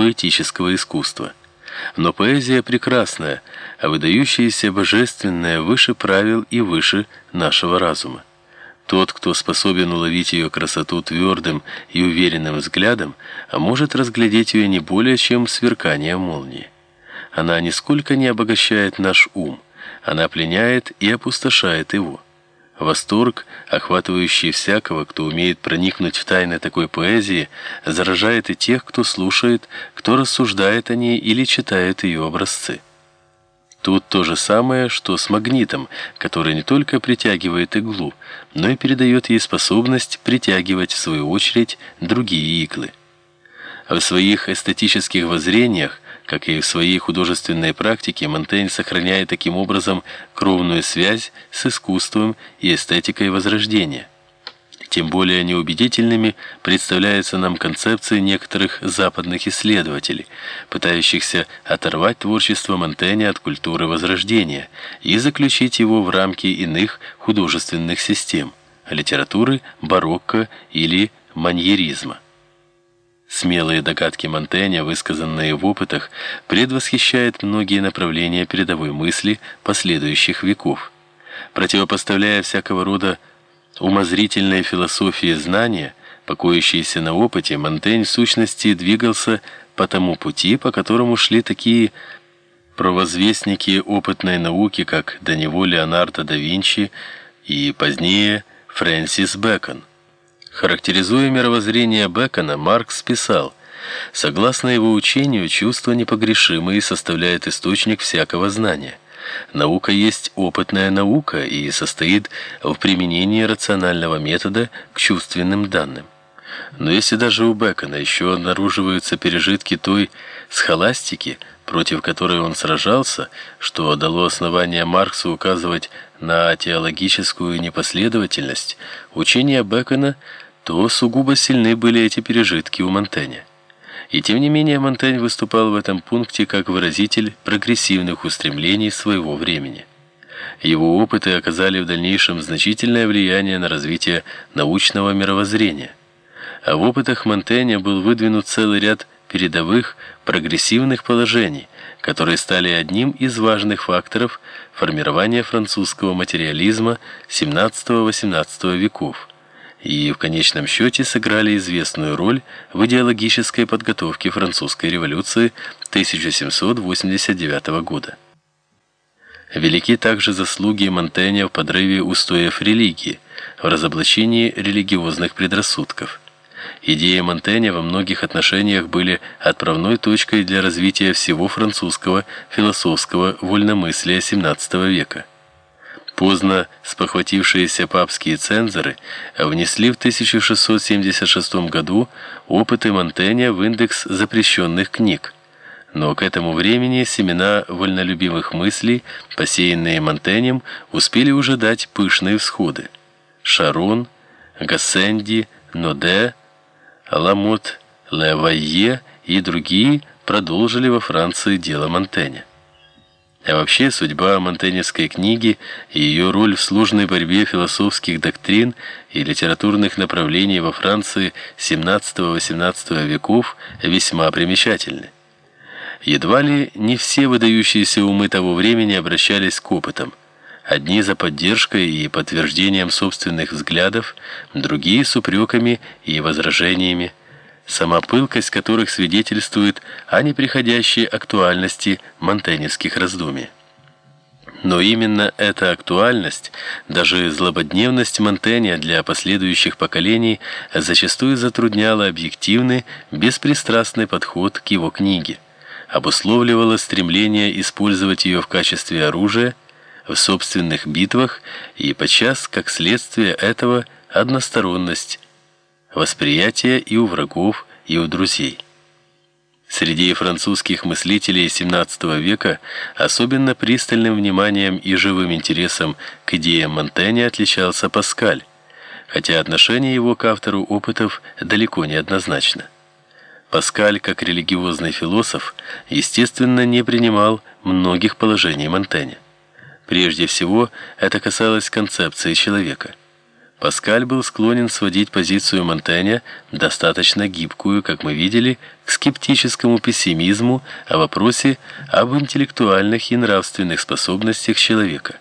поэтического искусства. Но поэзия прекрасная, а выдающаяся божественная выше правил и выше нашего разума. Тот, кто способен уловить ее красоту твердым и уверенным взглядом, а может разглядеть ее не более чем сверкание молнии. Она нисколько не обогащает наш ум, она пленяет и опустошает его. Восторг, охватывающий всякого, кто умеет проникнуть в тайны такой поэзии, заражает и тех, кто слушает, кто рассуждает о ней или читает ее образцы. Тут то же самое, что с магнитом, который не только притягивает иглу, но и передает ей способность притягивать в свою очередь другие иглы. В своих эстетических воззрениях как и в своей художественной практике, Монтень сохраняет таким образом кровную связь с искусством и эстетикой Возрождения. Тем более неубедительными представляются нам концепции некоторых западных исследователей, пытающихся оторвать творчество Монтэня от культуры Возрождения и заключить его в рамки иных художественных систем – литературы, барокко или маньеризма. Смелые догадки Монтэня, высказанные в опытах, предвосхищают многие направления передовой мысли последующих веков. Противопоставляя всякого рода умозрительной философии знания, покоящиеся на опыте, Монтень в сущности двигался по тому пути, по которому шли такие провозвестники опытной науки, как до него Леонардо да Винчи и позднее Фрэнсис Бэкон. Характеризуя мировоззрение Бекона, Маркс писал: "Согласно его учению, чувство непогрешимо и составляет источник всякого знания. Наука есть опытная наука и состоит в применении рационального метода к чувственным данным. Но если даже у Бекона еще обнаруживаются пережитки той схоластики, против которой он сражался, что дало основание Марксу указывать на теологическую непоследовательность учения Бекона, то сугубо сильны были эти пережитки у Монтэня. И тем не менее Монтень выступал в этом пункте как выразитель прогрессивных устремлений своего времени. Его опыты оказали в дальнейшем значительное влияние на развитие научного мировоззрения. А в опытах Монтэня был выдвинут целый ряд передовых прогрессивных положений, которые стали одним из важных факторов формирования французского материализма XVII-XVIII веков и в конечном счете сыграли известную роль в идеологической подготовке французской революции 1789 года. Велики также заслуги Монтэня в подрыве устоев религии, в разоблачении религиозных предрассудков. Идеи Монтэня во многих отношениях были отправной точкой для развития всего французского философского вольномыслия XVII века. Поздно спохватившиеся папские цензоры внесли в 1676 году опыты Монтэня в индекс запрещенных книг. Но к этому времени семена вольнолюбивых мыслей, посеянные Монтенем, успели уже дать пышные всходы. Шарон, Гассенди, Ноде, Ламот, Левайе и другие продолжили во Франции дело Монтэня. А вообще судьба Монтеневской книги и ее роль в сложной борьбе философских доктрин и литературных направлений во Франции XVII-XVIII веков весьма примечательны. Едва ли не все выдающиеся умы того времени обращались к опытам. Одни за поддержкой и подтверждением собственных взглядов, другие с упреками и возражениями сама пылкость которых свидетельствует о неприходящей актуальности монтеневских раздумий. Но именно эта актуальность, даже злободневность Монтэня для последующих поколений зачастую затрудняла объективный, беспристрастный подход к его книге, обусловливала стремление использовать ее в качестве оружия в собственных битвах и подчас, как следствие этого, односторонность восприятия и у врагов, и у друзей. Среди французских мыслителей XVII века особенно пристальным вниманием и живым интересом к идеям Монтэня отличался Паскаль, хотя отношение его к автору опытов далеко не однозначно. Паскаль, как религиозный философ, естественно, не принимал многих положений Монтэня. Прежде всего, это касалось концепции человека. Паскаль был склонен сводить позицию Монтэня, достаточно гибкую, как мы видели, к скептическому пессимизму о вопросе об интеллектуальных и нравственных способностях человека.